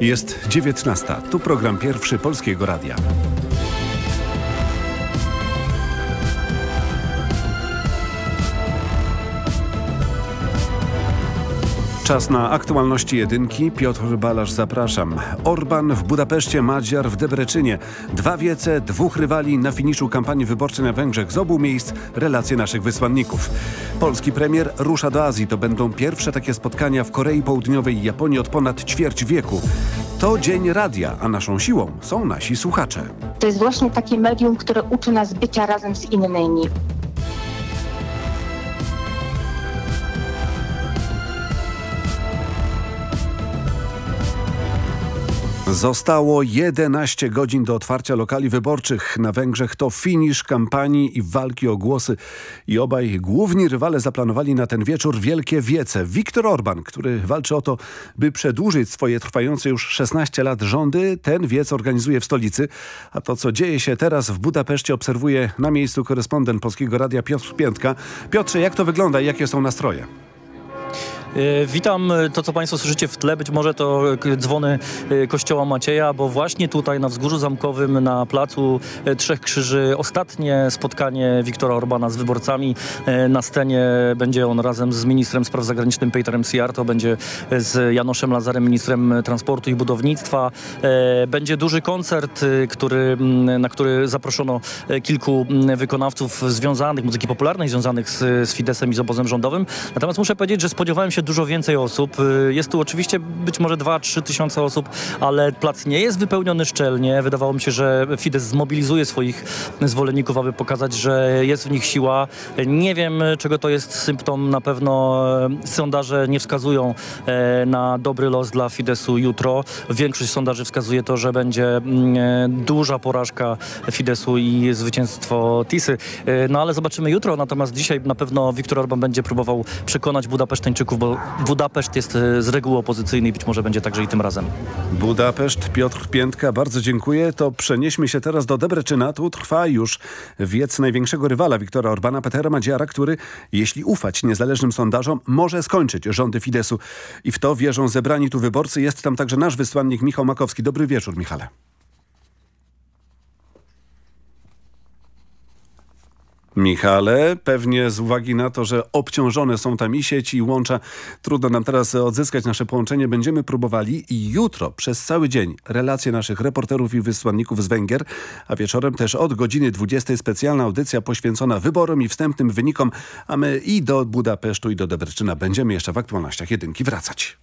Jest 19. Tu program pierwszy Polskiego Radia. Czas na aktualności jedynki. Piotr Balasz, zapraszam. Orban w Budapeszcie, Madziar w Debreczynie. Dwa wiece, dwóch rywali na finiszu kampanii wyborczej na Węgrzech. Z obu miejsc relacje naszych wysłanników. Polski premier rusza do Azji. To będą pierwsze takie spotkania w Korei Południowej i Japonii od ponad ćwierć wieku. To Dzień Radia, a naszą siłą są nasi słuchacze. To jest właśnie takie medium, które uczy nas bycia razem z innymi. Zostało 11 godzin do otwarcia lokali wyborczych na Węgrzech. To finisz kampanii i walki o głosy. I obaj główni rywale zaplanowali na ten wieczór wielkie wiece. Viktor Orban, który walczy o to, by przedłużyć swoje trwające już 16 lat rządy, ten wiec organizuje w stolicy. A to, co dzieje się teraz w Budapeszcie, obserwuje na miejscu korespondent Polskiego Radia Piotr Piętka. Piotrze, jak to wygląda i jakie są nastroje? E, witam to, co Państwo słyszycie w tle. Być może to dzwony e, kościoła Macieja, bo właśnie tutaj na Wzgórzu Zamkowym na Placu e, Trzech Krzyży ostatnie spotkanie Wiktora Orbana z wyborcami. Na scenie będzie on razem z ministrem spraw zagranicznych Peterem Siarto, będzie z Janoszem Lazarem, ministrem transportu i budownictwa. Będzie duży koncert, który, na który zaproszono kilku wykonawców związanych, muzyki popularnej, związanych z, z Fidesem i z obozem rządowym. Natomiast muszę powiedzieć, że spodziewałem się dużo więcej osób. Y, jest tu oczywiście być może 2-3 tysiące osób, ale plac nie jest wypełniony szczelnie. Wydawało mi się, że Fidesz zmobilizuje swoich zwolenników, aby pokazać, że jest w nich siła. Nie wiem, czego to jest symptom. Na pewno e, sondaże nie wskazują e, na dobry los dla Fidesu jutro. Większość sondaży wskazuje to, że będzie mm, e, duża porażka Fidesu i zwycięstwo Tisy. No ale zobaczymy jutro. Natomiast dzisiaj na pewno Viktor Orban będzie próbował przekonać Budapeszteńczyków, bo Budapeszt jest e, z reguły opozycyjny i być może będzie także i tym razem. Budapeszt, Piotr Piętka, bardzo dziękuję. To przenieśmy się teraz do Debreczyna. Tu trwa już wiec największego rywala Wiktora Orbana, Petera Madziara, który, jeśli ufać niezależnym sondażom, może skończyć rządy Fidesu. I w to wierzą zebrani tu wyborcy. Jest tam także nasz wysłannik Michał Makowski. Dobry wieczór, Michale. Michale, pewnie z uwagi na to, że obciążone są tam i sieci i łącza, trudno nam teraz odzyskać nasze połączenie. Będziemy próbowali i jutro przez cały dzień relacje naszych reporterów i wysłanników z Węgier, a wieczorem też od godziny 20 specjalna audycja poświęcona wyborom i wstępnym wynikom, a my i do Budapesztu i do Debreczyna będziemy jeszcze w aktualnościach jedynki wracać.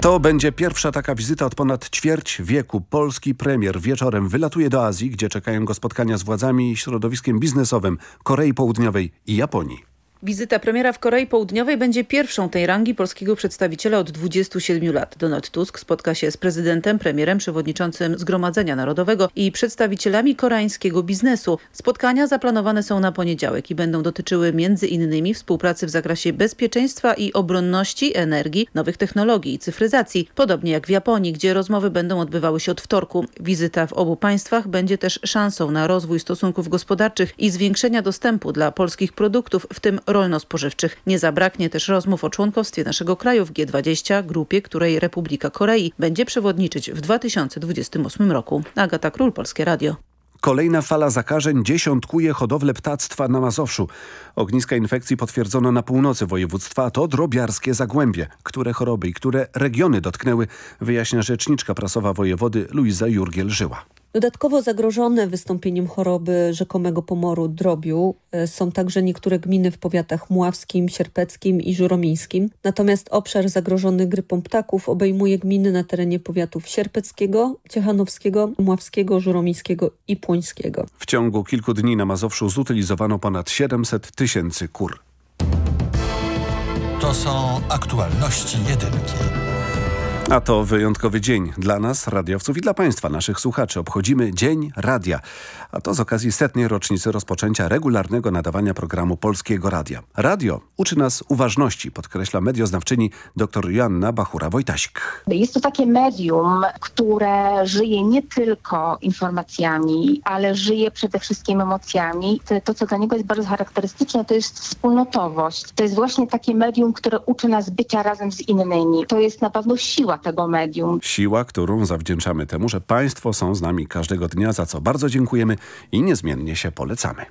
To będzie pierwsza taka wizyta od ponad ćwierć wieku. Polski premier wieczorem wylatuje do Azji, gdzie czekają go spotkania z władzami i środowiskiem biznesowym Korei Południowej i Japonii. Wizyta premiera w Korei Południowej będzie pierwszą tej rangi polskiego przedstawiciela od 27 lat. Donald Tusk spotka się z prezydentem, premierem, przewodniczącym Zgromadzenia Narodowego i przedstawicielami koreańskiego biznesu. Spotkania zaplanowane są na poniedziałek i będą dotyczyły m.in. współpracy w zakresie bezpieczeństwa i obronności, energii, nowych technologii i cyfryzacji, podobnie jak w Japonii, gdzie rozmowy będą odbywały się od wtorku. Wizyta w obu państwach będzie też szansą na rozwój stosunków gospodarczych i zwiększenia dostępu dla polskich produktów, w tym rolno-spożywczych. Nie zabraknie też rozmów o członkostwie naszego kraju w G20, grupie, której Republika Korei będzie przewodniczyć w 2028 roku. Agata Król, Polskie Radio. Kolejna fala zakażeń dziesiątkuje hodowlę ptactwa na Mazowszu. Ogniska infekcji potwierdzono na północy województwa, to drobiarskie zagłębie. Które choroby i które regiony dotknęły, wyjaśnia rzeczniczka prasowa wojewody Luiza Jurgiel-Żyła. Dodatkowo zagrożone wystąpieniem choroby rzekomego pomoru drobiu e, są także niektóre gminy w powiatach mławskim, sierpeckim i żuromińskim. Natomiast obszar zagrożony grypą ptaków obejmuje gminy na terenie powiatów sierpeckiego, ciechanowskiego, mławskiego, żuromińskiego i płońskiego. W ciągu kilku dni na Mazowszu zutylizowano ponad 700 tysięcy kur. To są aktualności jedynki. A to wyjątkowy dzień dla nas, radiowców i dla Państwa, naszych słuchaczy. Obchodzimy Dzień Radia, a to z okazji setnej rocznicy rozpoczęcia regularnego nadawania programu Polskiego Radia. Radio uczy nas uważności, podkreśla medioznawczyni dr Joanna Bachura-Wojtasik. Jest to takie medium, które żyje nie tylko informacjami, ale żyje przede wszystkim emocjami. To, co dla niego jest bardzo charakterystyczne, to jest wspólnotowość. To jest właśnie takie medium, które uczy nas bycia razem z innymi. To jest na pewno siła tego medium. Siła, którą zawdzięczamy temu, że Państwo są z nami każdego dnia, za co bardzo dziękujemy i niezmiennie się polecamy.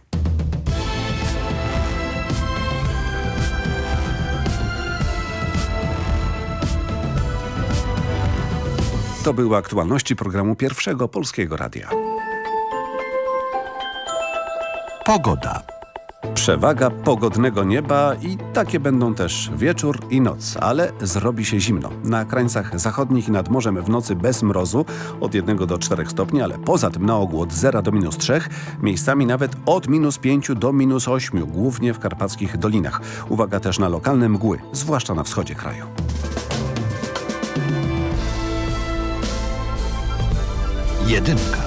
To były aktualności programu Pierwszego Polskiego Radia. Pogoda. Przewaga pogodnego nieba i takie będą też wieczór i noc, ale zrobi się zimno. Na krańcach zachodnich i nad morzem w nocy bez mrozu od 1 do 4 stopni, ale poza tym na ogół od 0 do minus 3, miejscami nawet od minus 5 do minus 8, głównie w karpackich dolinach. Uwaga też na lokalne mgły, zwłaszcza na wschodzie kraju. Jedynka.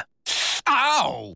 Ow!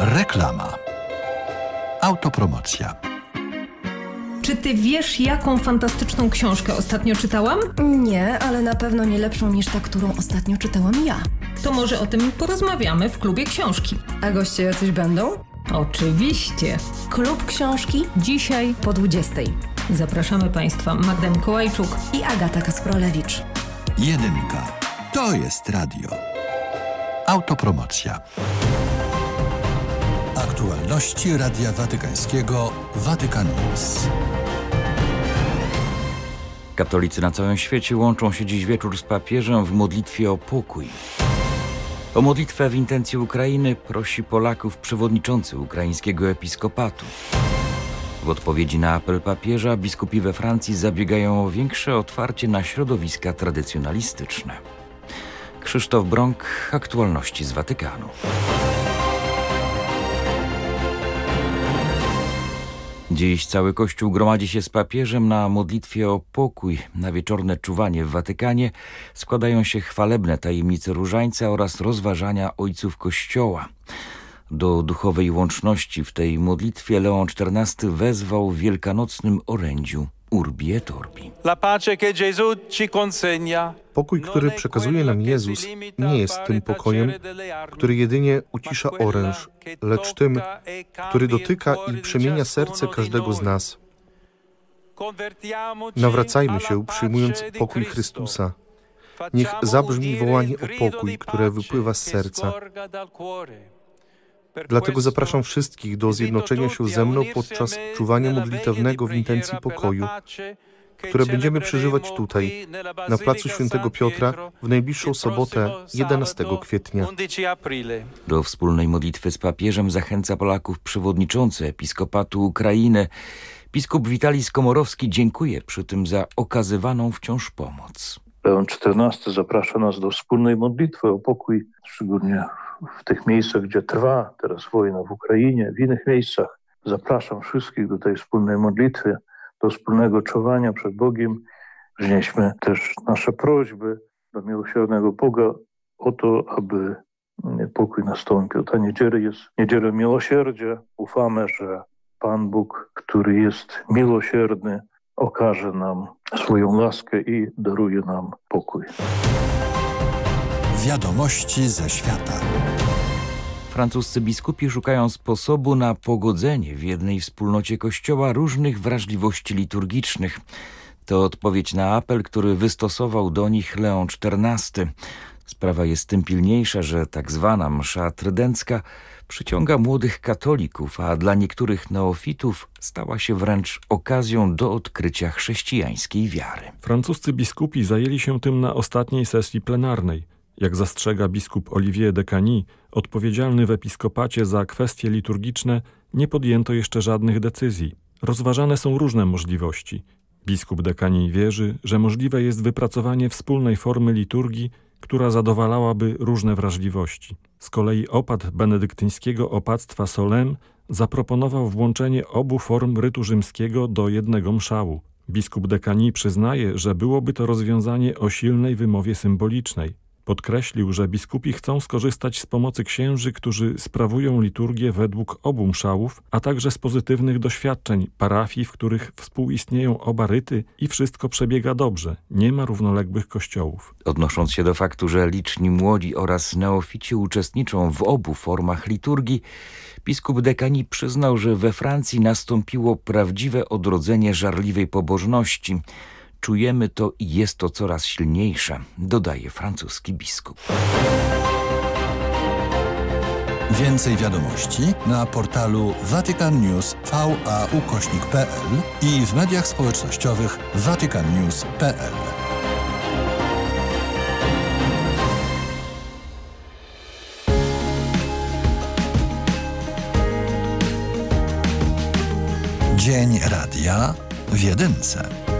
Reklama. Autopromocja. Czy ty wiesz, jaką fantastyczną książkę ostatnio czytałam? Nie, ale na pewno nie lepszą niż ta, którą ostatnio czytałam ja. To może o tym porozmawiamy w klubie książki. A goście jacyś będą? Oczywiście. Klub książki dzisiaj po 20. Zapraszamy Państwa Magda Mikołajczuk i Agata Kasprolewicz. Jedynka. To jest radio. Autopromocja. Aktualności Radia Watykańskiego Watykan News. Katolicy na całym świecie łączą się dziś wieczór z papieżem w modlitwie o pokój. O modlitwę w intencji Ukrainy prosi Polaków przewodniczący ukraińskiego episkopatu. W odpowiedzi na apel papieża biskupi we Francji zabiegają o większe otwarcie na środowiska tradycjonalistyczne. Krzysztof Brąk, aktualności z Watykanu. Dziś cały Kościół gromadzi się z papieżem na modlitwie o pokój. Na wieczorne czuwanie w Watykanie składają się chwalebne tajemnice różańca oraz rozważania ojców Kościoła. Do duchowej łączności w tej modlitwie Leon XIV wezwał w wielkanocnym orędziu Urbi et Orbi. Pokój, który przekazuje nam Jezus, nie jest tym pokojem, który jedynie ucisza oręż, lecz tym, który dotyka i przemienia serce każdego z nas. Nawracajmy się, przyjmując pokój Chrystusa. Niech zabrzmi wołanie o pokój, które wypływa z serca. Dlatego zapraszam wszystkich do zjednoczenia się ze mną podczas czuwania modlitewnego w intencji pokoju, które będziemy przeżywać tutaj, na placu Świętego Piotra, w najbliższą sobotę 11 kwietnia. Do wspólnej modlitwy z papieżem zachęca Polaków przewodniczący Episkopatu Ukrainy. Biskup Witalij Skomorowski dziękuję przy tym za okazywaną wciąż pomoc. Leon XIV zaprasza nas do wspólnej modlitwy o pokój, szczególnie w tych miejscach, gdzie trwa teraz wojna w Ukrainie, w innych miejscach. Zapraszam wszystkich do tej wspólnej modlitwy, do wspólnego czuwania przed Bogiem. Wznieśmy też nasze prośby do miłosiernego Boga o to, aby pokój nastąpił. Ta niedziela jest niedzielą miłosierdzia. Ufamy, że Pan Bóg, który jest miłosierny, okaże nam swoją łaskę i daruje nam pokój. Wiadomości ze świata. Francuscy biskupi szukają sposobu na pogodzenie w jednej wspólnocie kościoła różnych wrażliwości liturgicznych. To odpowiedź na apel, który wystosował do nich Leon XIV. Sprawa jest tym pilniejsza, że tak zwana msza trydencka przyciąga młodych katolików, a dla niektórych neofitów stała się wręcz okazją do odkrycia chrześcijańskiej wiary. Francuscy biskupi zajęli się tym na ostatniej sesji plenarnej. Jak zastrzega biskup Olivier de Cany, odpowiedzialny w episkopacie za kwestie liturgiczne, nie podjęto jeszcze żadnych decyzji. Rozważane są różne możliwości. Biskup de Cany wierzy, że możliwe jest wypracowanie wspólnej formy liturgii, która zadowalałaby różne wrażliwości. Z kolei opat benedyktyńskiego opactwa Solem zaproponował włączenie obu form rytu rzymskiego do jednego mszału. Biskup Dekani przyznaje, że byłoby to rozwiązanie o silnej wymowie symbolicznej. Podkreślił, że biskupi chcą skorzystać z pomocy księży, którzy sprawują liturgię według obu mszałów, a także z pozytywnych doświadczeń parafii, w których współistnieją oba ryty i wszystko przebiega dobrze, nie ma równoległych kościołów. Odnosząc się do faktu, że liczni młodzi oraz neofici uczestniczą w obu formach liturgii, biskup Dekani przyznał, że we Francji nastąpiło prawdziwe odrodzenie żarliwej pobożności – Czujemy to i jest to coraz silniejsze, dodaje francuski biskup. Więcej wiadomości na portalu Vatican News ukośnik.pl i w mediach społecznościowych vaticannews.pl. Dzień Radia w Jedynce.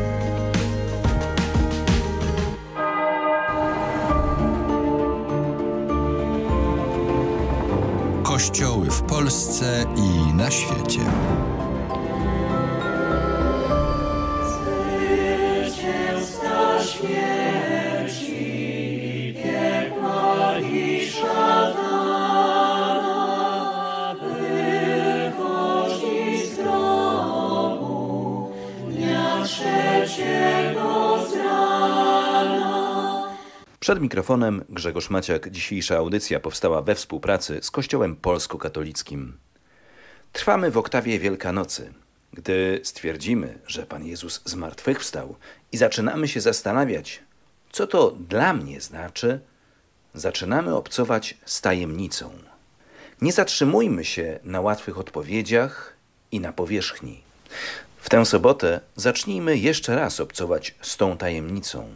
Kościoły w Polsce i na świecie. Przed mikrofonem Grzegorz Maciak. Dzisiejsza audycja powstała we współpracy z Kościołem Polsko-Katolickim. Trwamy w oktawie Wielkanocy. Gdy stwierdzimy, że Pan Jezus zmartwychwstał i zaczynamy się zastanawiać, co to dla mnie znaczy, zaczynamy obcować z tajemnicą. Nie zatrzymujmy się na łatwych odpowiedziach i na powierzchni. W tę sobotę zacznijmy jeszcze raz obcować z tą tajemnicą.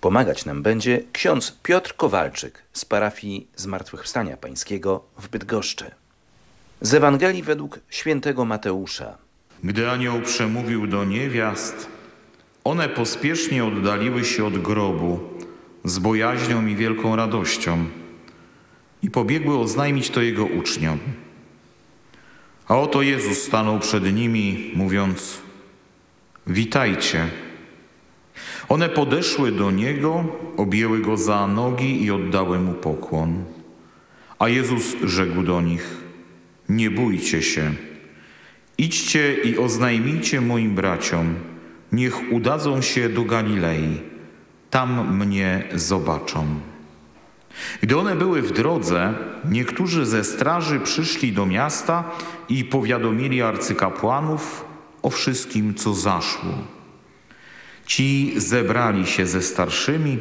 Pomagać nam będzie ksiądz Piotr Kowalczyk z parafii Zmartwychwstania Pańskiego w Bydgoszczy. Z Ewangelii według świętego Mateusza. Gdy anioł przemówił do niewiast, one pospiesznie oddaliły się od grobu z bojaźnią i wielką radością i pobiegły oznajmić to jego uczniom. A oto Jezus stanął przed nimi, mówiąc: Witajcie. One podeszły do niego, objęły go za nogi i oddały mu pokłon. A Jezus rzekł do nich: Nie bójcie się. Idźcie i oznajmijcie moim braciom, niech udadzą się do Galilei. Tam mnie zobaczą. Gdy one były w drodze, niektórzy ze straży przyszli do miasta i powiadomili arcykapłanów o wszystkim, co zaszło. Ci zebrali się ze starszymi,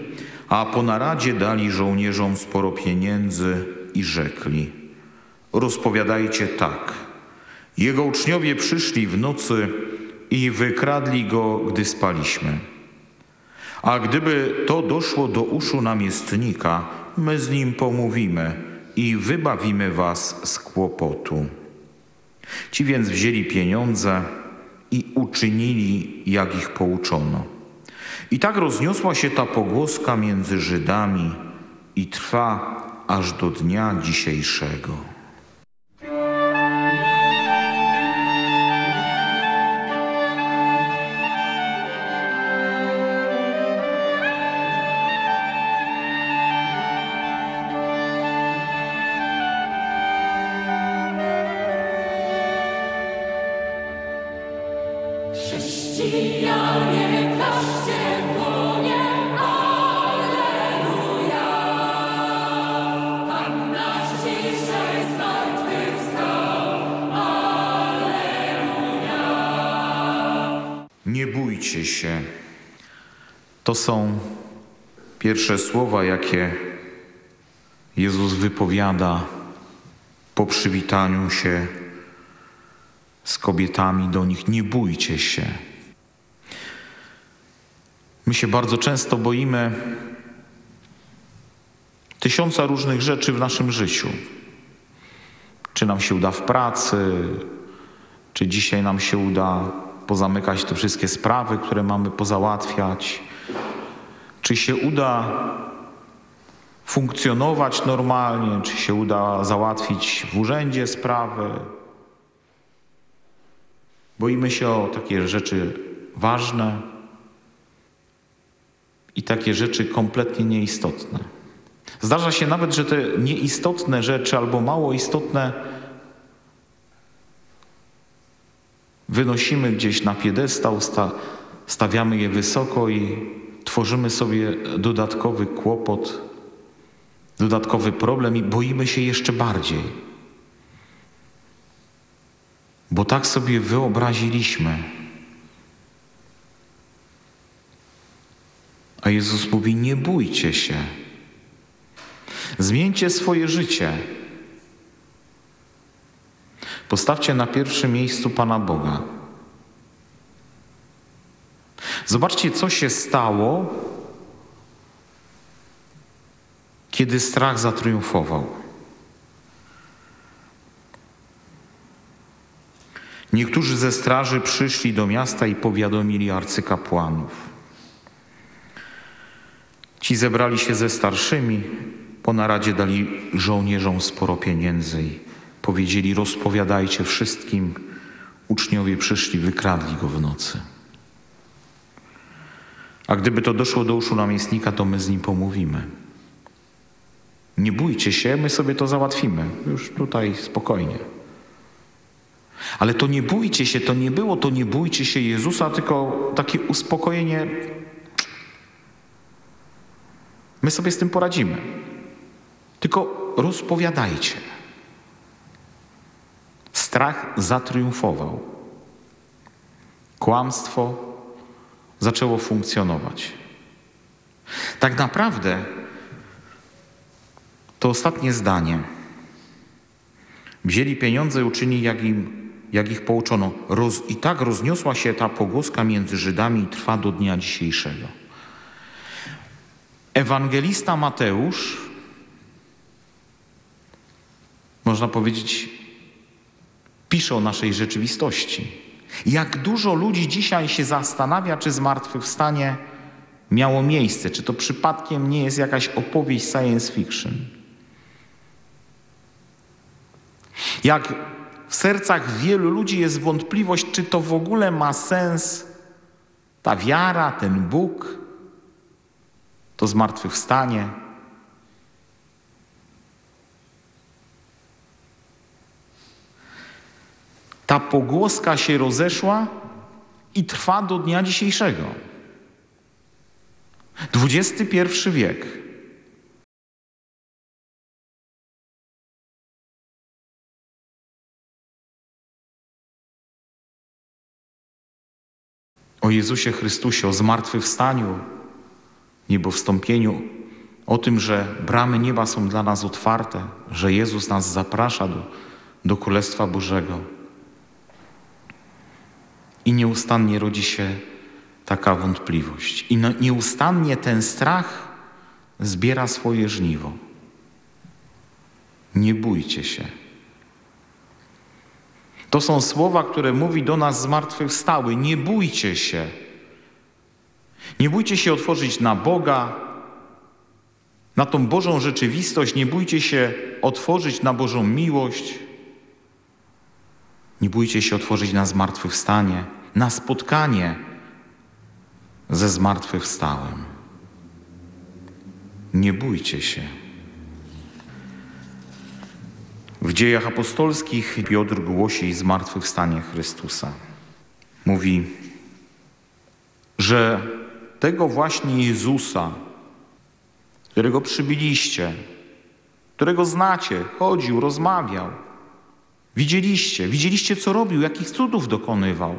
a po naradzie dali żołnierzom sporo pieniędzy i rzekli: Rozpowiadajcie tak. Jego uczniowie przyszli w nocy i wykradli go, gdy spaliśmy. A gdyby to doszło do uszu namiestnika, my z nim pomówimy i wybawimy was z kłopotu. Ci więc wzięli pieniądze i uczynili, jak ich pouczono. I tak rozniosła się ta pogłoska między Żydami i trwa aż do dnia dzisiejszego. To są pierwsze słowa, jakie Jezus wypowiada po przywitaniu się z kobietami do nich. Nie bójcie się. My się bardzo często boimy tysiąca różnych rzeczy w naszym życiu. Czy nam się uda w pracy, czy dzisiaj nam się uda pozamykać te wszystkie sprawy, które mamy pozałatwiać, czy się uda funkcjonować normalnie, czy się uda załatwić w urzędzie sprawy. Boimy się o takie rzeczy ważne i takie rzeczy kompletnie nieistotne. Zdarza się nawet, że te nieistotne rzeczy albo mało istotne wynosimy gdzieś na piedestał, sta stawiamy je wysoko i tworzymy sobie dodatkowy kłopot, dodatkowy problem i boimy się jeszcze bardziej. Bo tak sobie wyobraziliśmy. A Jezus mówi: Nie bójcie się. Zmieńcie swoje życie. Postawcie na pierwszym miejscu Pana Boga. Zobaczcie, co się stało, kiedy strach zatriumfował. Niektórzy ze straży przyszli do miasta i powiadomili arcykapłanów. Ci zebrali się ze starszymi, po naradzie dali żołnierzom sporo pieniędzy i powiedzieli: Rozpowiadajcie wszystkim. Uczniowie przyszli, wykradli go w nocy. A gdyby to doszło do uszu namiestnika, to my z nim pomówimy. Nie bójcie się, my sobie to załatwimy. Już tutaj spokojnie. Ale to nie bójcie się, to nie było to nie bójcie się Jezusa, tylko takie uspokojenie. My sobie z tym poradzimy. Tylko rozpowiadajcie. Strach zatriumfował. Kłamstwo zaczęło funkcjonować. Tak naprawdę to ostatnie zdanie. Wzięli pieniądze i uczynili, jak, im, jak ich pouczono. Roz, I tak rozniosła się ta pogłoska między Żydami i trwa do dnia dzisiejszego. Ewangelista Mateusz, można powiedzieć, pisze o naszej rzeczywistości. Jak dużo ludzi dzisiaj się zastanawia, czy zmartwychwstanie miało miejsce, czy to przypadkiem nie jest jakaś opowieść science fiction. Jak w sercach wielu ludzi jest wątpliwość, czy to w ogóle ma sens ta wiara, ten Bóg, to zmartwychwstanie. Ta pogłoska się rozeszła i trwa do dnia dzisiejszego. XXI wiek. O Jezusie Chrystusie, o zmartwychwstaniu, niebowstąpieniu, o tym, że bramy nieba są dla nas otwarte, że Jezus nas zaprasza do, do Królestwa Bożego. I nieustannie rodzi się taka wątpliwość. I nieustannie ten strach zbiera swoje żniwo. Nie bójcie się. To są słowa, które mówi do nas zmartwychwstały. Nie bójcie się. Nie bójcie się otworzyć na Boga, na tą Bożą rzeczywistość. Nie bójcie się otworzyć na Bożą miłość. Nie bójcie się otworzyć na zmartwychwstanie, na spotkanie ze zmartwychwstałym. Nie bójcie się. W dziejach apostolskich Piotr głosi zmartwychwstanie Chrystusa. Mówi, że tego właśnie Jezusa, którego przybiliście, którego znacie, chodził, rozmawiał, widzieliście, widzieliście co robił, jakich cudów dokonywał,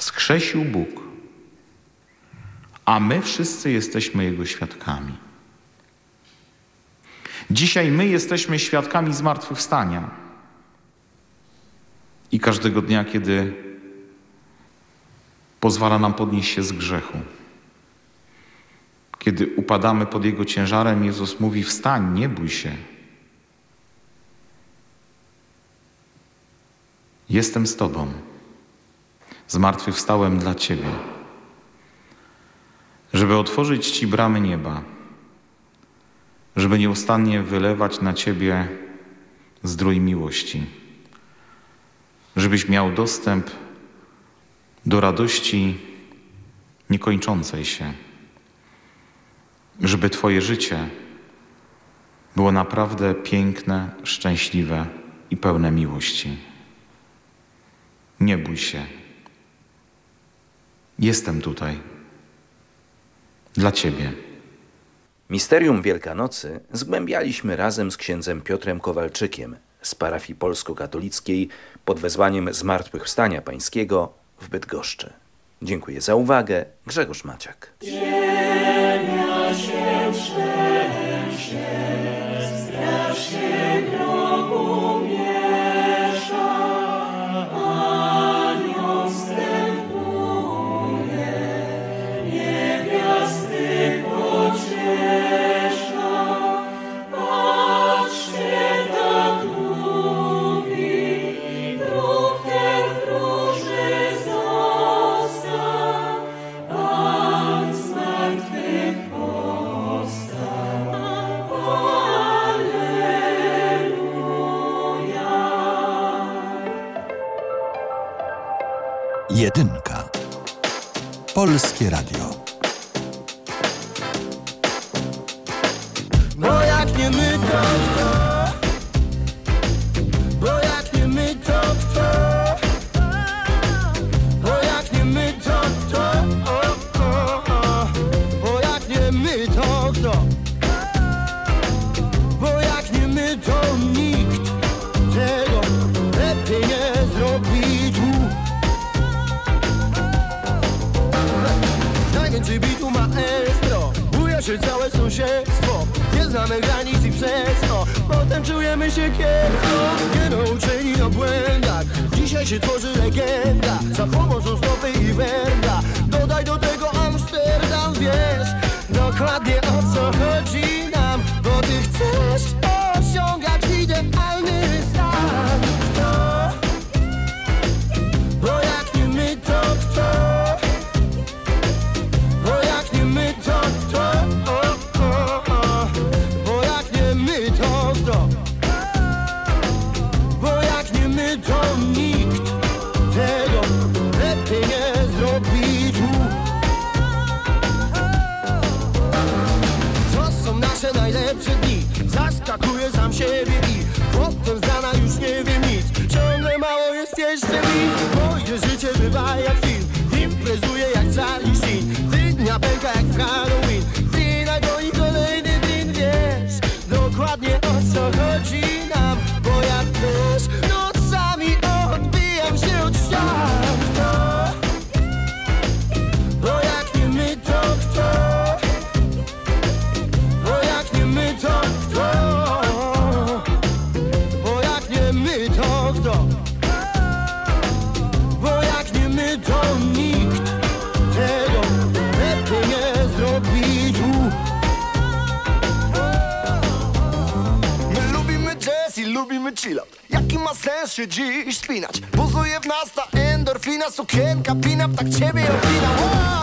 wskrzesił Bóg, a my wszyscy jesteśmy Jego świadkami. Dzisiaj my jesteśmy świadkami zmartwychwstania. I każdego dnia, kiedy pozwala nam podnieść się z grzechu, kiedy upadamy pod Jego ciężarem, Jezus mówi: Wstań, nie bój się. Jestem z Tobą. Zmartwychwstałem dla Ciebie, żeby otworzyć Ci bramy nieba żeby nieustannie wylewać na Ciebie zdrój miłości, żebyś miał dostęp do radości niekończącej się, żeby Twoje życie było naprawdę piękne, szczęśliwe i pełne miłości. Nie bój się. Jestem tutaj dla Ciebie. Misterium Wielkanocy zgłębialiśmy razem z księdzem Piotrem Kowalczykiem z parafii polsko-katolickiej pod wezwaniem Zmartwychwstania Pańskiego w Bydgoszczy. Dziękuję za uwagę. Grzegorz Maciak. Polskie Radio. Najwięcej bitu ma estro. Buje się całe sąsiedztwo. Nie znamy granic i przez to. Potem czujemy się kiepsko. Nie nauczeni na błędach. Dzisiaj się tworzy legenda. Za pomocą stopy i węgla. Dodaj do tego Amsterdam Wiesz dokładnie o co chodzi nam. Bo ty chcesz się dziś spinać? Buzuje w nas ta endorfina, sukienka, pin-up, tak ciebie opina. Wow!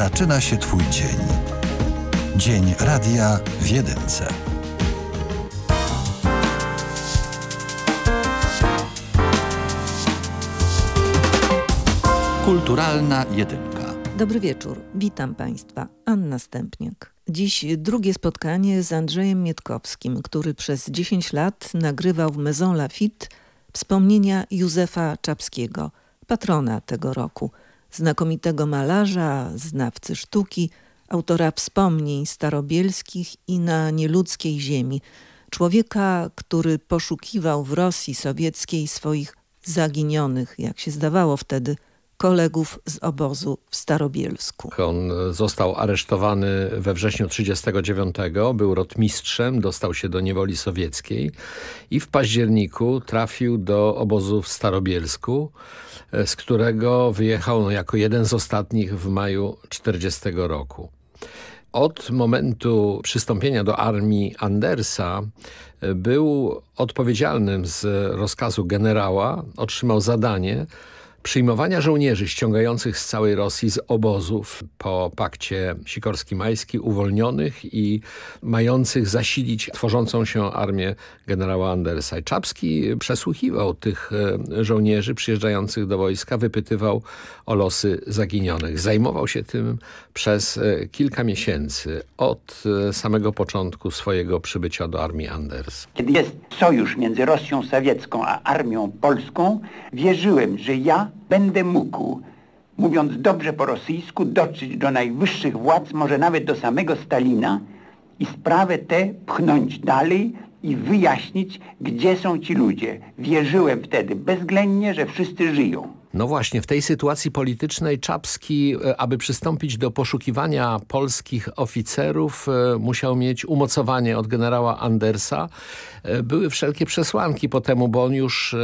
Zaczyna się Twój dzień. Dzień Radia w Jedynce. Kulturalna Jedynka. Dobry wieczór, witam Państwa. Anna Stępniak. Dziś drugie spotkanie z Andrzejem Mietkowskim, który przez 10 lat nagrywał w Maison Lafitte wspomnienia Józefa Czapskiego, patrona tego roku, znakomitego malarza, znawcy sztuki, autora wspomnień starobielskich i na nieludzkiej ziemi, człowieka, który poszukiwał w Rosji sowieckiej swoich zaginionych, jak się zdawało wtedy, kolegów z obozu w Starobielsku. On został aresztowany we wrześniu 1939, był rotmistrzem, dostał się do niewoli sowieckiej i w październiku trafił do obozu w Starobielsku, z którego wyjechał no, jako jeden z ostatnich w maju 1940 roku. Od momentu przystąpienia do armii Andersa był odpowiedzialnym z rozkazu generała, otrzymał zadanie przyjmowania żołnierzy ściągających z całej Rosji z obozów po pakcie Sikorski-Majski uwolnionych i mających zasilić tworzącą się armię generała Andersa. Czapski przesłuchiwał tych e, żołnierzy przyjeżdżających do wojska, wypytywał o losy zaginionych. Zajmował się tym przez e, kilka miesięcy od e, samego początku swojego przybycia do armii Anders. Kiedy jest sojusz między Rosją sowiecką a armią polską, wierzyłem, że ja będę mógł, mówiąc dobrze po rosyjsku, dotrzeć do najwyższych władz, może nawet do samego Stalina i sprawę tę pchnąć dalej i wyjaśnić, gdzie są ci ludzie. Wierzyłem wtedy bezwzględnie, że wszyscy żyją. No właśnie, w tej sytuacji politycznej Czapski, e, aby przystąpić do poszukiwania polskich oficerów, e, musiał mieć umocowanie od generała Andersa. E, były wszelkie przesłanki po temu, bo on już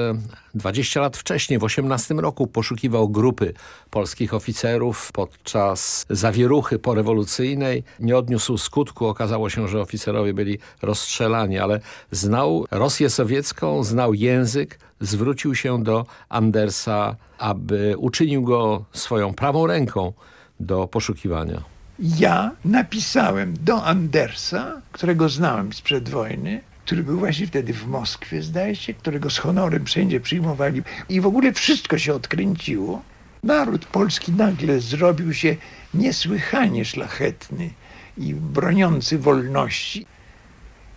20 lat wcześniej, w 18 roku, poszukiwał grupy polskich oficerów podczas zawieruchy porewolucyjnej. Nie odniósł skutku, okazało się, że oficerowie byli rozstrzelani, ale znał Rosję sowiecką, znał język, zwrócił się do Andersa, aby uczynił go swoją prawą ręką do poszukiwania. Ja napisałem do Andersa, którego znałem sprzed wojny, który był właśnie wtedy w Moskwie, zdaje się, którego z honorem wszędzie przyjmowali. I w ogóle wszystko się odkręciło. Naród polski nagle zrobił się niesłychanie szlachetny i broniący wolności.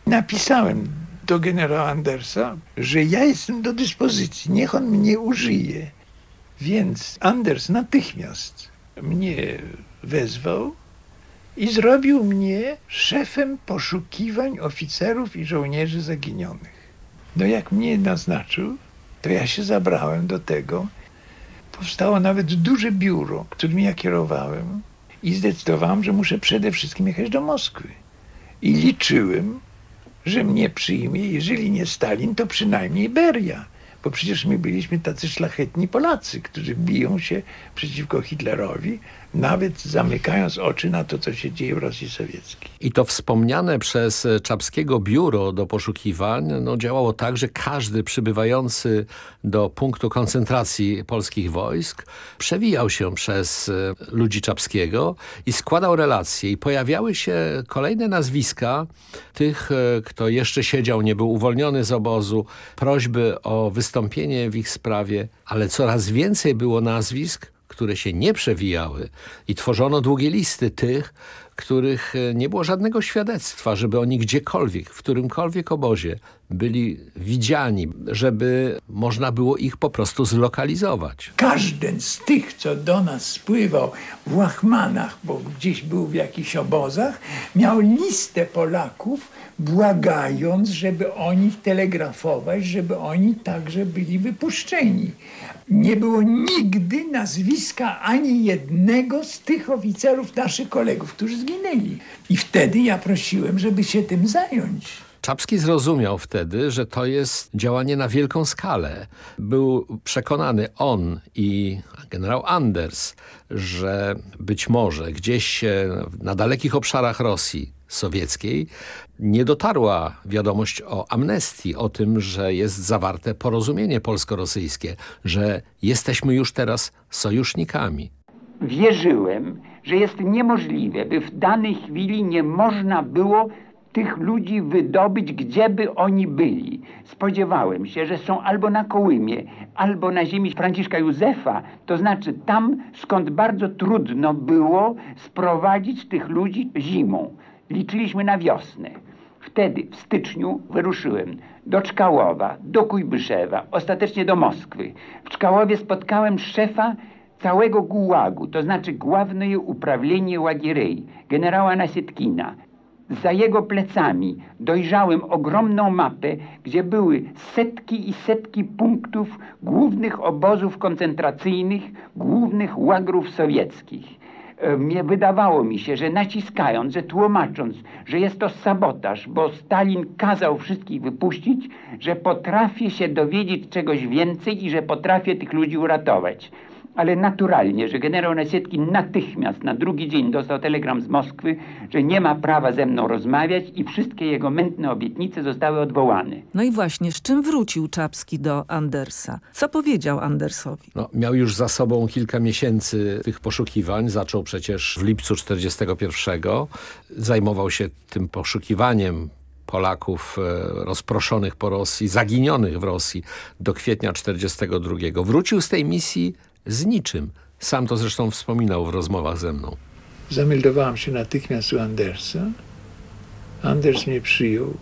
Napisałem do generała Andersa, że ja jestem do dyspozycji, niech on mnie użyje. Więc Anders natychmiast mnie wezwał i zrobił mnie szefem poszukiwań oficerów i żołnierzy zaginionych. No jak mnie naznaczył, to ja się zabrałem do tego. Powstało nawet duże biuro, którym ja kierowałem i zdecydowałem, że muszę przede wszystkim jechać do Moskwy. I liczyłem, że mnie przyjmie, jeżeli nie Stalin, to przynajmniej Beria. Bo przecież my byliśmy tacy szlachetni Polacy, którzy biją się przeciwko Hitlerowi, nawet zamykając oczy na to, co się dzieje w Rosji Sowieckiej. I to wspomniane przez Czapskiego biuro do poszukiwań no, działało tak, że każdy przybywający do punktu koncentracji polskich wojsk przewijał się przez e, ludzi Czapskiego i składał relacje. I pojawiały się kolejne nazwiska tych, e, kto jeszcze siedział, nie był uwolniony z obozu, prośby o wystąpienie w ich sprawie, ale coraz więcej było nazwisk, które się nie przewijały i tworzono długie listy tych, których e, nie było żadnego świadectwa, żeby oni gdziekolwiek, w którymkolwiek obozie byli widziani, żeby można było ich po prostu zlokalizować. Każdy z tych, co do nas spływał w łachmanach, bo gdzieś był w jakichś obozach, miał listę Polaków, błagając, żeby o nich telegrafować, żeby oni także byli wypuszczeni. Nie było nigdy nazwiska ani jednego z tych oficerów, naszych kolegów, którzy zginęli. I wtedy ja prosiłem, żeby się tym zająć. Czapski zrozumiał wtedy, że to jest działanie na wielką skalę. Był przekonany on i generał Anders, że być może gdzieś na dalekich obszarach Rosji sowieckiej nie dotarła wiadomość o amnestii, o tym, że jest zawarte porozumienie polsko-rosyjskie, że jesteśmy już teraz sojusznikami. Wierzyłem, że jest niemożliwe, by w danej chwili nie można było tych ludzi wydobyć, gdzieby oni byli. Spodziewałem się, że są albo na Kołymie, albo na ziemi Franciszka Józefa, to znaczy tam, skąd bardzo trudno było sprowadzić tych ludzi zimą. Liczyliśmy na wiosnę. Wtedy, w styczniu, wyruszyłem do Czkałowa, do Kujbyszewa, ostatecznie do Moskwy. W Czkałowie spotkałem szefa całego gułagu, to znaczy Główne Uprawienie Łagierei, generała Nasietkina. Za jego plecami dojrzałem ogromną mapę, gdzie były setki i setki punktów głównych obozów koncentracyjnych, głównych łagrów sowieckich. E, mnie wydawało mi się, że naciskając, że tłumacząc, że jest to sabotaż, bo Stalin kazał wszystkich wypuścić, że potrafię się dowiedzieć czegoś więcej i że potrafię tych ludzi uratować ale naturalnie, że generał Nasietkin natychmiast na drugi dzień dostał telegram z Moskwy, że nie ma prawa ze mną rozmawiać i wszystkie jego mętne obietnice zostały odwołane. No i właśnie, z czym wrócił Czapski do Andersa? Co powiedział Andersowi? No, miał już za sobą kilka miesięcy tych poszukiwań. Zaczął przecież w lipcu 41. Zajmował się tym poszukiwaniem Polaków e, rozproszonych po Rosji, zaginionych w Rosji do kwietnia 42. Wrócił z tej misji z niczym. Sam to zresztą wspominał w rozmowach ze mną. Zameldowałem się natychmiast u Andersa. Anders mnie przyjął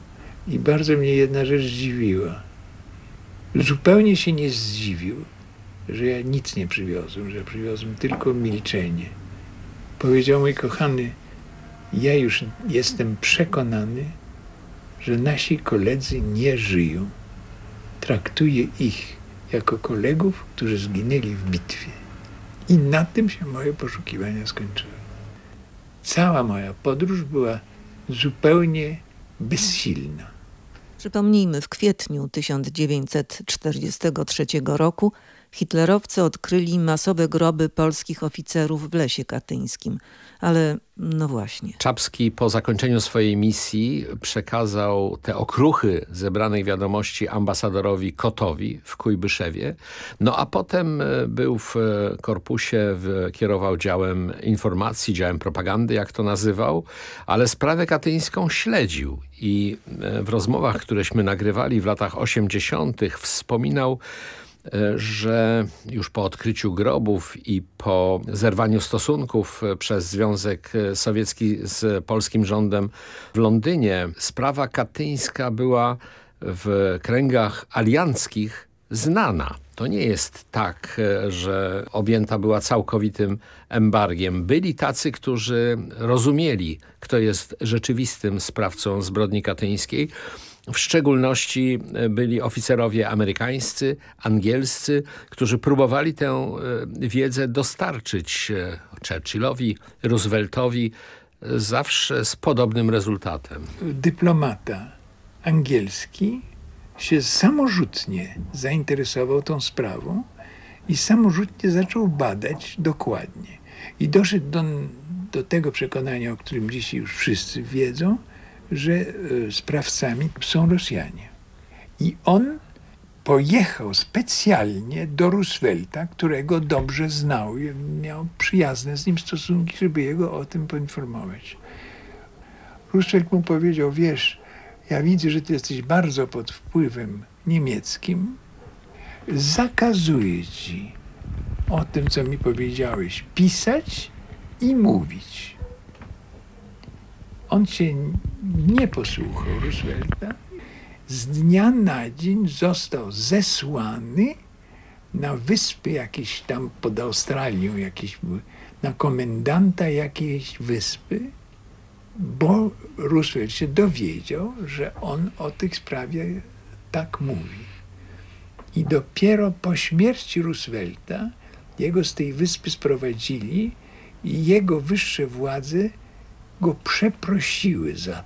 i bardzo mnie jedna rzecz zdziwiła. Zupełnie się nie zdziwił, że ja nic nie przywiozłem, że przywiozłem tylko milczenie. Powiedział mój kochany, ja już jestem przekonany, że nasi koledzy nie żyją. Traktuję ich jako kolegów, którzy zginęli w bitwie. I na tym się moje poszukiwania skończyły. Cała moja podróż była zupełnie bezsilna. Przypomnijmy, w kwietniu 1943 roku hitlerowcy odkryli masowe groby polskich oficerów w Lesie Katyńskim. Ale no właśnie. Czapski po zakończeniu swojej misji przekazał te okruchy zebranej wiadomości ambasadorowi Kotowi w Kujbyszewie. No a potem e, był w e, korpusie, w, kierował działem informacji, działem propagandy, jak to nazywał, ale sprawę katyńską śledził i e, w rozmowach, któreśmy nagrywali w latach 80. wspominał że już po odkryciu grobów i po zerwaniu stosunków e, przez Związek Sowiecki z polskim rządem w Londynie, sprawa katyńska była w kręgach alianckich znana. To nie jest tak, e, że objęta była całkowitym embargiem. Byli tacy, którzy rozumieli, kto jest rzeczywistym sprawcą zbrodni katyńskiej, w szczególności e, byli oficerowie amerykańscy, angielscy, którzy próbowali tę e, wiedzę dostarczyć e, Churchillowi, Rooseveltowi, zawsze z podobnym rezultatem. Dyplomata angielski się samorzutnie zainteresował tą sprawą i samorzutnie zaczął badać dokładnie. I doszedł do, do tego przekonania, o którym dzisiaj już wszyscy wiedzą, że e, sprawcami są Rosjanie. I on pojechał specjalnie do Roosevelta, którego dobrze znał miał przyjazne z nim stosunki, żeby jego o tym poinformować. Roosevelt mu powiedział, wiesz, ja widzę, że ty jesteś bardzo pod wpływem niemieckim. Zakazuję ci o tym, co mi powiedziałeś, pisać i mówić. On się nie posłuchał Roosevelta. Z dnia na dzień został zesłany na wyspy jakieś tam pod Australią, jakieś, na komendanta jakiejś wyspy, bo Roosevelt się dowiedział, że on o tych sprawie tak mówi. I dopiero po śmierci Roosevelta jego z tej wyspy sprowadzili i jego wyższe władze go przeprosiły za.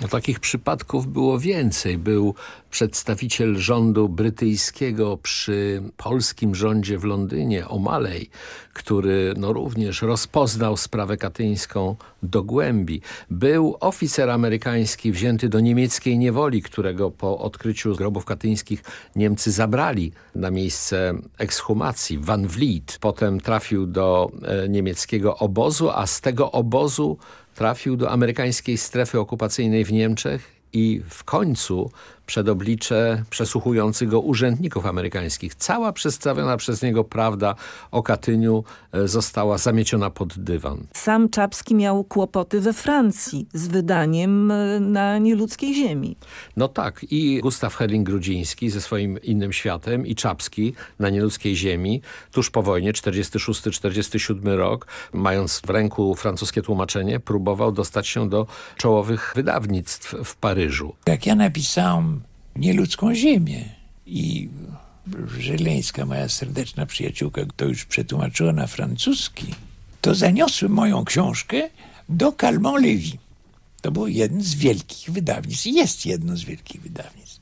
No, takich przypadków było więcej. Był przedstawiciel rządu brytyjskiego przy polskim rządzie w Londynie, O'Malley, który no, również rozpoznał sprawę katyńską do głębi. Był oficer amerykański wzięty do niemieckiej niewoli, którego po odkryciu grobów katyńskich Niemcy zabrali na miejsce ekshumacji Van Vliet. Potem trafił do e, niemieckiego obozu, a z tego obozu trafił do amerykańskiej strefy okupacyjnej w Niemczech i w końcu przed oblicze przesłuchujących go urzędników amerykańskich. Cała przedstawiona przez niego prawda o Katyniu e, została zamieciona pod dywan. Sam Czapski miał kłopoty we Francji z wydaniem e, na nieludzkiej ziemi. No tak, i Gustaw Herring-Grudziński ze swoim Innym Światem i Czapski na nieludzkiej ziemi tuż po wojnie, 46-47 rok, mając w ręku francuskie tłumaczenie, próbował dostać się do czołowych wydawnictw w Paryżu. Jak ja napisałem nieludzką ziemię i Żeleńska, moja serdeczna przyjaciółka, to już przetłumaczyła na francuski, to zaniosłem moją książkę do Calmont Levy. To był jeden z wielkich wydawnictw. Jest jedno z wielkich wydawnictw.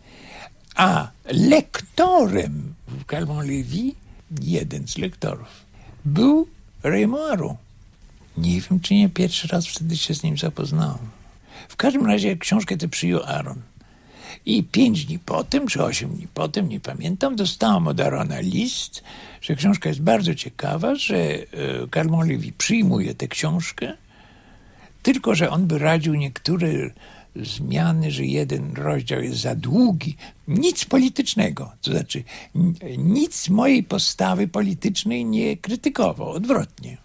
A lektorem w Calmont Levy, jeden z lektorów, był Raymond Aron. Nie wiem, czy nie pierwszy raz wtedy się z nim zapoznałem. W każdym razie książkę tę przyjął Aaron. I pięć dni potem, czy osiem dni potem, nie pamiętam, dostałam od Arona list, że książka jest bardzo ciekawa, że Calmont Levy przyjmuje tę książkę, tylko że on by radził niektóre zmiany, że jeden rozdział jest za długi. Nic politycznego. To znaczy, nic mojej postawy politycznej nie krytykował. Odwrotnie.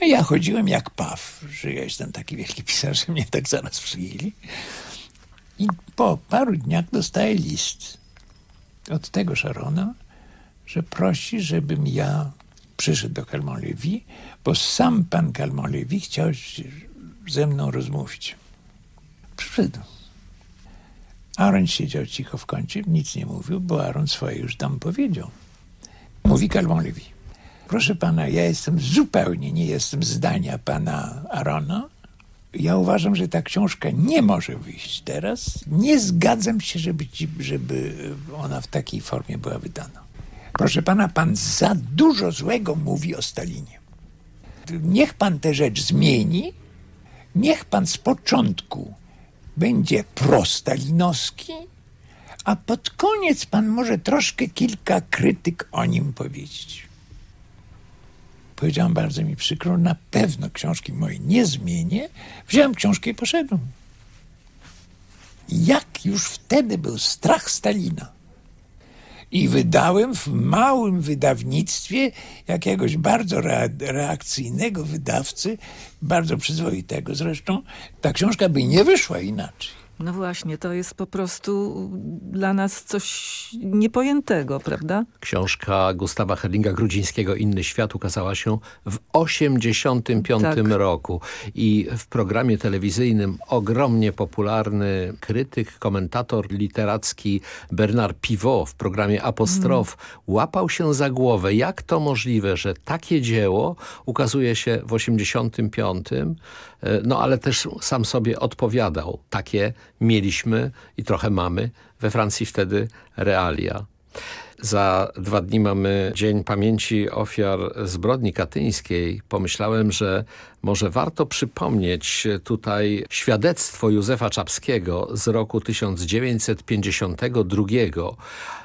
No ja chodziłem jak paw, że ja jestem taki wielki pisarz, że mnie tak zaraz przyjęli. I po paru dniach dostaję list od tego Szarona, że prosi, żebym ja przyszedł do Calmont Levy, bo sam pan Calmont Levy chciał ze mną rozmówić. Przyszedł. Aaron siedział cicho w kącie, nic nie mówił, bo Aaron swoje już tam powiedział. Mówi Calmont Levy. Proszę pana, ja jestem zupełnie, nie jestem zdania pana Arona. Ja uważam, że ta książka nie może wyjść teraz. Nie zgadzam się, żeby, ci, żeby ona w takiej formie była wydana. Proszę pana, pan za dużo złego mówi o Stalinie. Niech pan tę rzecz zmieni. Niech pan z początku będzie prostalinowski, a pod koniec pan może troszkę kilka krytyk o nim powiedzieć. Powiedziałam, bardzo mi przykro, na pewno książki moje nie zmienię. Wziąłem książkę i poszedłem. Jak już wtedy był strach Stalina. I wydałem w małym wydawnictwie jakiegoś bardzo reakcyjnego wydawcy, bardzo przyzwoitego zresztą. Ta książka by nie wyszła inaczej. No właśnie, to jest po prostu dla nas coś niepojętego, prawda? Książka Gustawa Herlinga-Grudzińskiego Inny Świat ukazała się w 85 tak. roku i w programie telewizyjnym ogromnie popularny krytyk, komentator literacki Bernard Pivot w programie Apostrof mm. łapał się za głowę, jak to możliwe, że takie dzieło ukazuje się w 85 no ale też sam sobie odpowiadał. Takie mieliśmy i trochę mamy we Francji wtedy realia. Za dwa dni mamy Dzień Pamięci Ofiar Zbrodni Katyńskiej. Pomyślałem, że może warto przypomnieć tutaj świadectwo Józefa Czapskiego z roku 1952.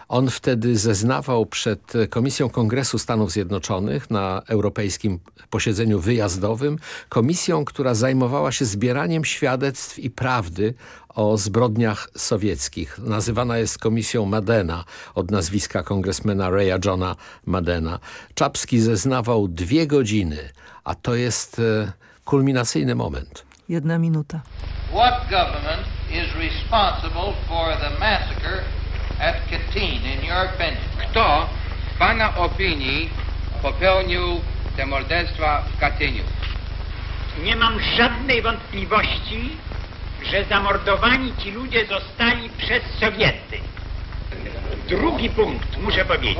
On wtedy zeznawał przed Komisją Kongresu Stanów Zjednoczonych na europejskim posiedzeniu wyjazdowym, komisją, która zajmowała się zbieraniem świadectw i prawdy o zbrodniach sowieckich. Nazywana jest komisją Madena od nazwiska kongresmena Raya Johna Madena. Czapski zeznawał dwie godziny, a to jest e, kulminacyjny moment. Jedna minuta. What government is responsible for the massacre Kto w pana opinii popełnił te morderstwa w Katyniu? Nie mam żadnej wątpliwości, że zamordowani ci ludzie zostali przez Sowiety. Drugi punkt muszę powiedzieć.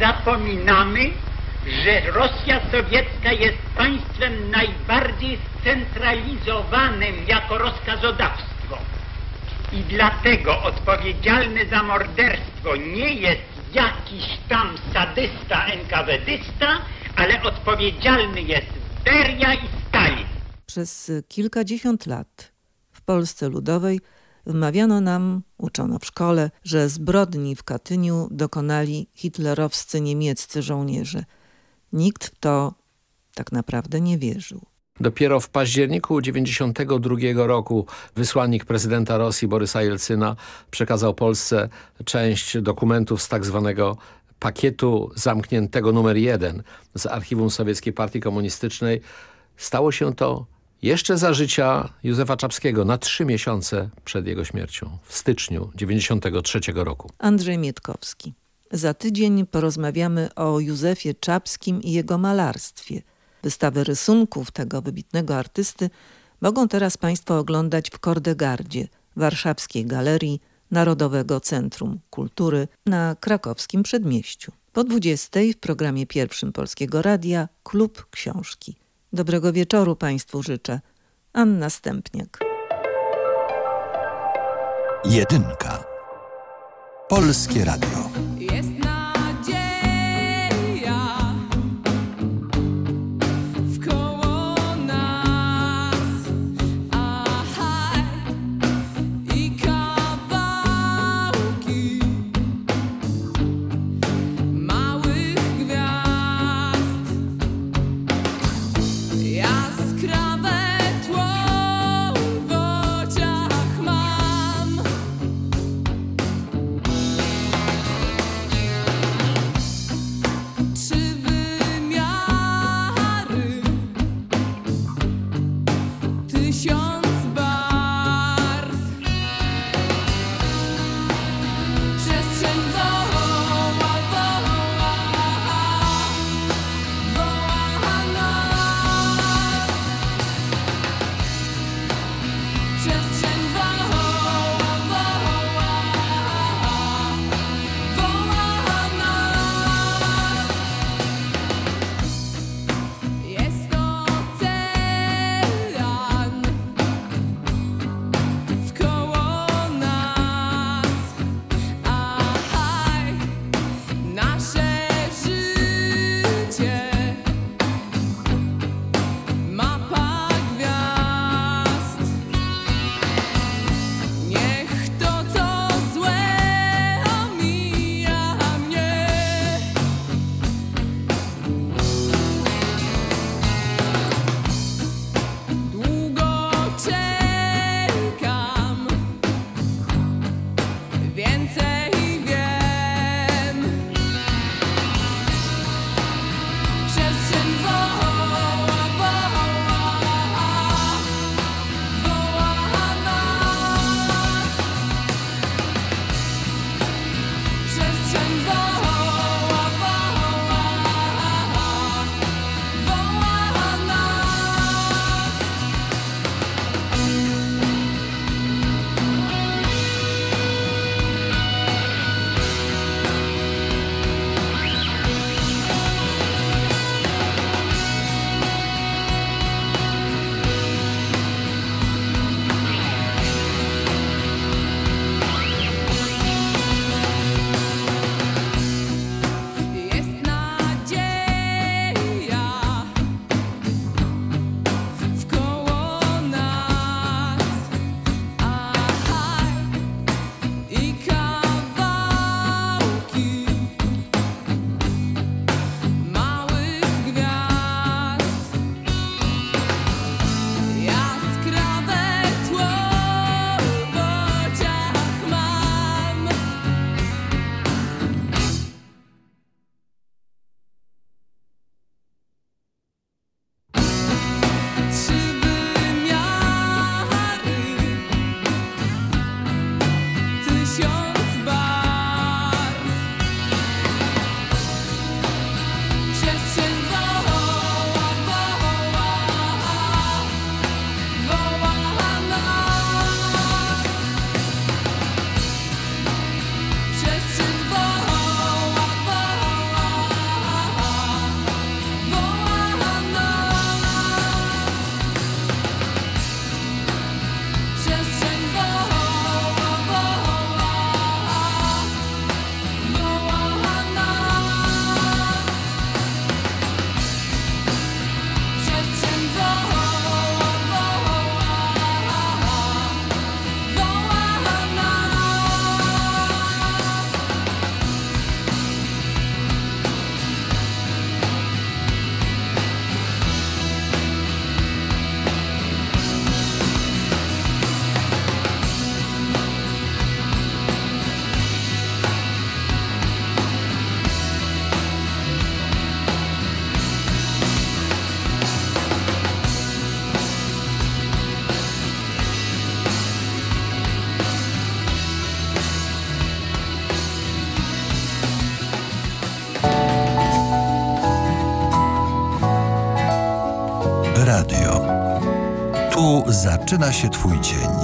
Zapominamy że Rosja sowiecka jest państwem najbardziej scentralizowanym jako rozkazodawstwo. I dlatego odpowiedzialny za morderstwo nie jest jakiś tam sadysta, NKWDysta, ale odpowiedzialny jest Beria i Stalin. Przez kilkadziesiąt lat w Polsce Ludowej wmawiano nam, uczono w szkole, że zbrodni w Katyniu dokonali hitlerowscy niemieccy żołnierze. Nikt w to tak naprawdę nie wierzył. Dopiero w październiku 1992 roku wysłannik prezydenta Rosji Borysa Jelcyna przekazał Polsce część dokumentów z tak zwanego pakietu zamkniętego numer jeden z archiwum Sowieckiej Partii Komunistycznej. Stało się to jeszcze za życia Józefa Czapskiego, na trzy miesiące przed jego śmiercią, w styczniu 1993 roku. Andrzej Mietkowski. Za tydzień porozmawiamy o Józefie Czapskim i jego malarstwie. Wystawę rysunków tego wybitnego artysty mogą teraz Państwo oglądać w Kordegardzie, warszawskiej galerii Narodowego Centrum Kultury na krakowskim Przedmieściu. Po 20 w programie pierwszym Polskiego Radia Klub Książki. Dobrego wieczoru Państwu życzę. Anna Stępniak. Jedynka. Polskie Radio. zaczyna się Twój dzień.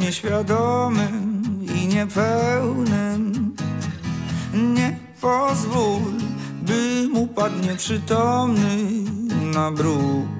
nieświadomym i niepełnym. Nie pozwól, by mu padnie przytomny na bruk.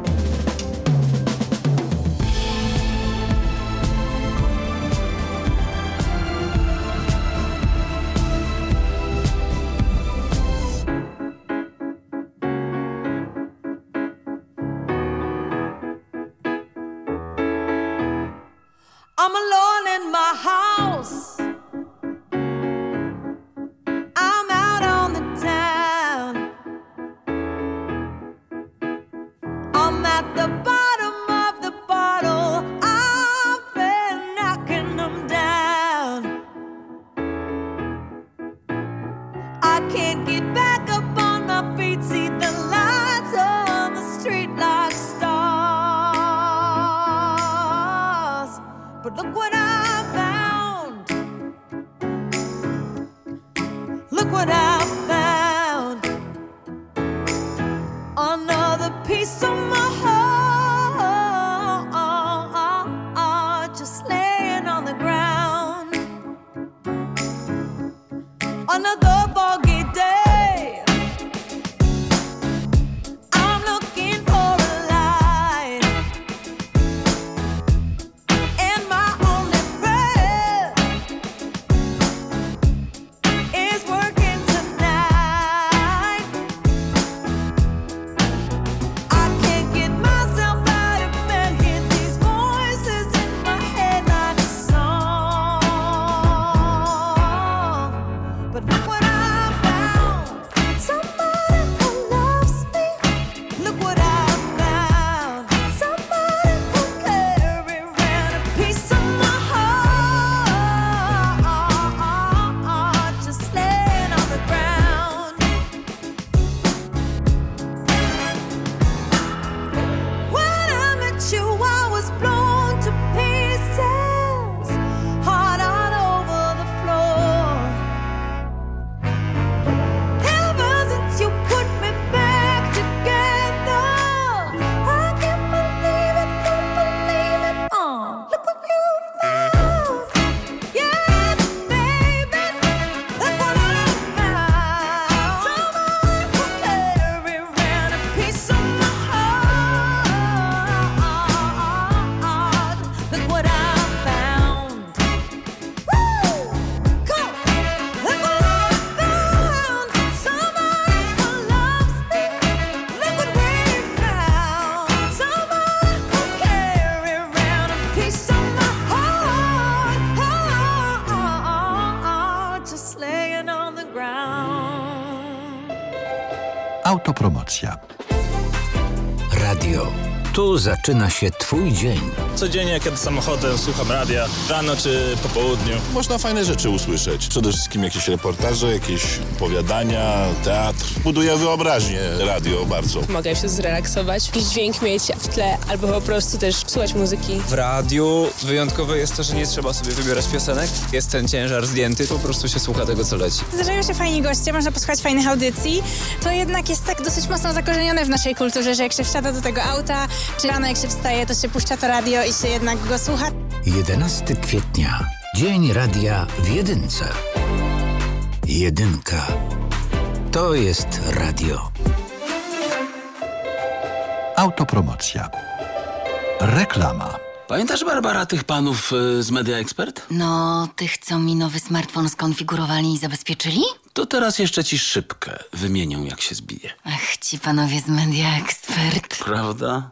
zaczyna się Twój dzień. Codziennie, kiedy samochodem słucham radia, rano czy po południu. Można fajne rzeczy usłyszeć. Przede wszystkim jakieś reportaże, jakieś opowiadania, teatr buduje wyobraźnię radio bardzo. Mogę się zrelaksować, jakiś dźwięk mieć w tle, albo po prostu też słuchać muzyki. W radiu wyjątkowe jest to, że nie trzeba sobie wybierać piosenek. Jest ten ciężar zdjęty, po prostu się słucha tego, co leci. Zdarzają się fajni goście, można posłuchać fajnych audycji. To jednak jest tak dosyć mocno zakorzenione w naszej kulturze, że jak się wsiada do tego auta, czy rano jak się wstaje, to się puszcza to radio i się jednak go słucha. 11 kwietnia. Dzień radia w jedynce. Jedynka. To jest radio. Autopromocja. Reklama. Pamiętasz, Barbara, tych panów y, z Media Expert? No, tych, co mi nowy smartfon skonfigurowali i zabezpieczyli? To teraz jeszcze ci szybkę wymienią, jak się zbije. Ach, ci panowie z Media Expert. Prawda?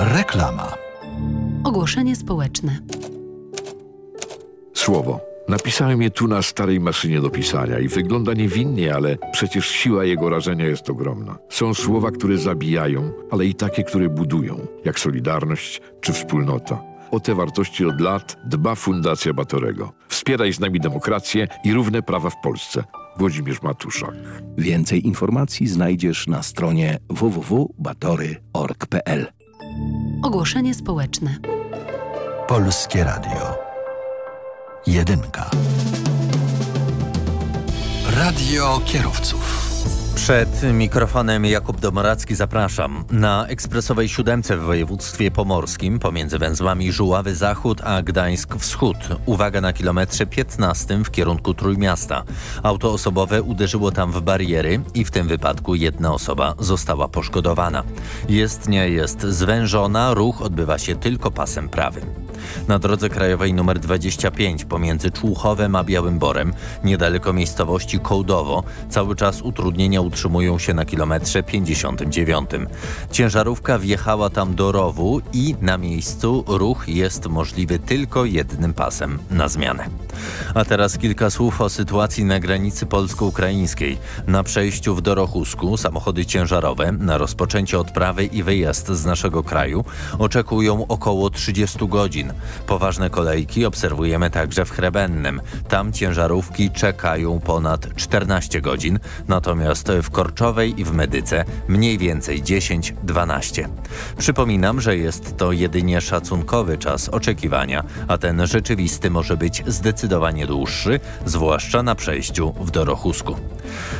Reklama. Ogłoszenie społeczne. Słowo. Napisałem je tu na starej maszynie do pisania i wygląda niewinnie, ale przecież siła jego rażenia jest ogromna. Są słowa, które zabijają, ale i takie, które budują, jak solidarność czy wspólnota. O te wartości od lat dba Fundacja Batorego. Wspieraj z nami demokrację i równe prawa w Polsce. Włodzimierz Matuszak. Więcej informacji znajdziesz na stronie www.batory.org.pl Ogłoszenie społeczne. Polskie Radio. Jedynka. Radio kierowców. Przed mikrofonem Jakub Domoracki zapraszam. Na ekspresowej siódemce w województwie pomorskim pomiędzy węzłami Żuławy Zachód a Gdańsk Wschód. Uwaga na kilometrze 15 w kierunku Trójmiasta. Auto osobowe uderzyło tam w bariery i w tym wypadku jedna osoba została poszkodowana. Jezdnia jest zwężona, ruch odbywa się tylko pasem prawym. Na drodze krajowej nr 25 pomiędzy Człuchowem a Białym Borem, niedaleko miejscowości Kołdowo, cały czas utrudnienia utrzymują się na kilometrze 59. Ciężarówka wjechała tam do rowu i na miejscu ruch jest możliwy tylko jednym pasem na zmianę. A teraz kilka słów o sytuacji na granicy polsko-ukraińskiej. Na przejściu w Dorochusku samochody ciężarowe na rozpoczęcie odprawy i wyjazd z naszego kraju oczekują około 30 godzin. Poważne kolejki obserwujemy także w Chrebennem. Tam ciężarówki czekają ponad 14 godzin, natomiast w Korczowej i w Medyce mniej więcej 10-12. Przypominam, że jest to jedynie szacunkowy czas oczekiwania, a ten rzeczywisty może być zdecydowanie dłuższy, zwłaszcza na przejściu w Dorochusku.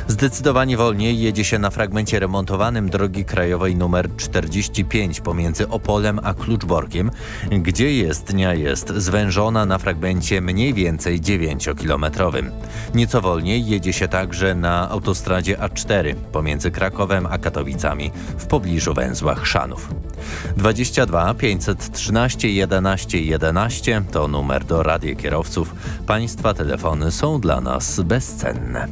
Zdecydowanie wolniej jedzie się na fragmencie remontowanym drogi krajowej nr 45 pomiędzy Opolem a Kluczborkiem, gdzie jezdnia jest zwężona na fragmencie mniej więcej 9-kilometrowym. Nieco wolniej jedzie się także na autostradzie A4 pomiędzy Krakowem a Katowicami w pobliżu węzła Chrzanów. 22 513 11 11 to numer do radiokierowców. Państwa telefony są dla nas bezcenne.